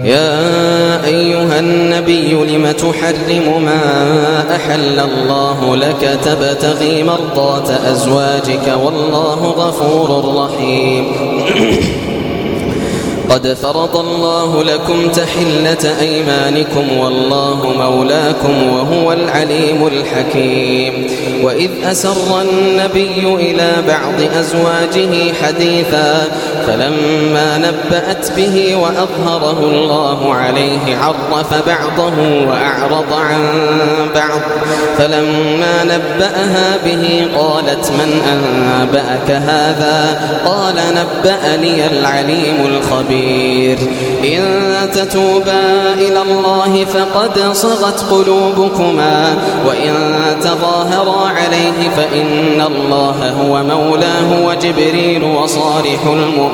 يا أيها النبي لم تحرم ما أحل الله لك تبتغي مرضات أزواجك والله غفور رحيم. قد فرض الله لكم تحلة أيمانكم والله مولاكم وهو العليم الحكيم. وإذ أسر النبي إلى بعض أزواجه حديثا فلما نبأت به وأظهره الله عليه عرف بعضه وأعرض عن بعض. فلما نبأها به قالت من أنبأك هذا؟ قال نبأني العليم الخبير. إن تتوبا إلى الله فقد صغت قلوبكما وإن تظاهرا عليه فإن الله هو مولاه وجبريل وصالح المؤمنين.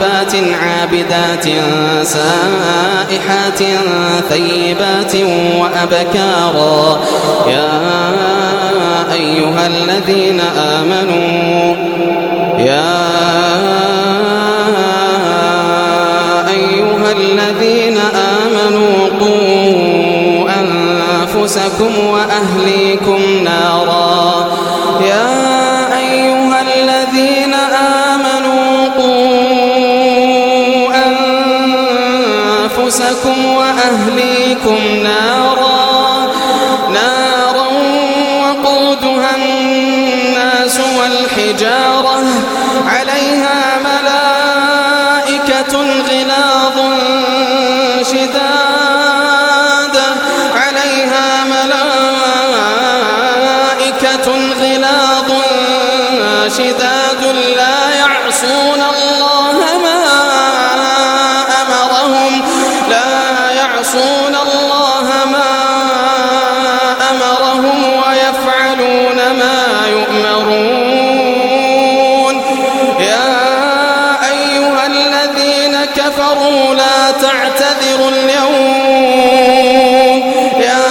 تائبات عابدات سائحات ثيبات وأبكارا. يا أيها الذين آمنوا يا أيها الذين آمنوا قوا أنفسكم وأهليكم نارا. يا أنفسكم وأهليكم نارا نارا وقودها الناس والحجارة عليها ملائكة غلاظ شداد عليها ملائكة غلاظ شداد لا يعصون يعصون الله ما أمرهم ويفعلون ما يؤمرون. يا أيها الذين كفروا لا تعتذروا اليوم. يا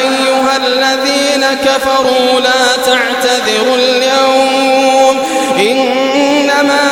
أيها الذين كفروا لا تعتذروا اليوم. إنما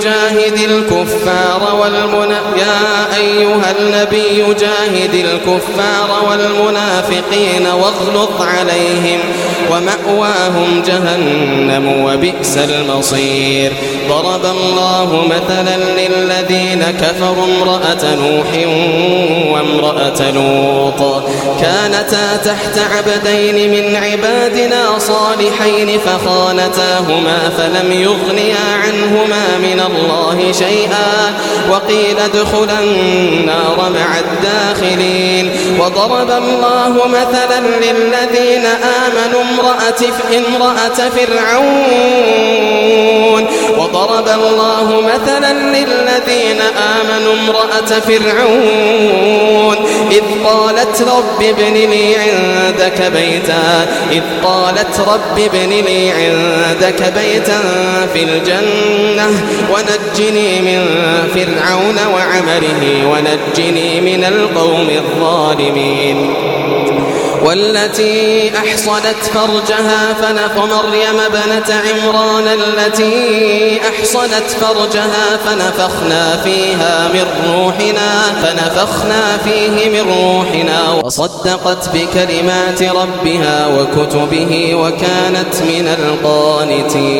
الكفار والمنا يا أيها النبي جاهد الكفار والمنافقين واغلظ عليهم ومأواهم جهنم وبئس المصير. ضرب الله مثلا للذين كفروا امرأة نوح وامرأة لوط. كانتا تحت عبدين من عبادنا صالحين فخانتاهما فلم يغنيا عنهما من الله شيئا وقيل ادخل النار مع الداخلين وضرب الله مثلا للذين آمنوا امرأة امرأة فرعون وضرب الله مثلا للذين آمنوا امرأة فرعون إذ قالت رب ابن لي عندك بيتا إذ قالت رب ابن لي عندك بيتا في الجنة ونجني من فرعون وعمله ونجني من القوم الظالمين. والتي أحصنت فرجها فنف مريم بنت عمران. التي أحصنت فرجها فنفخنا فيها من روحنا فنفخنا فيه من روحنا. وصدقت بكلمات ربها وكتبه وكانت من القانتين.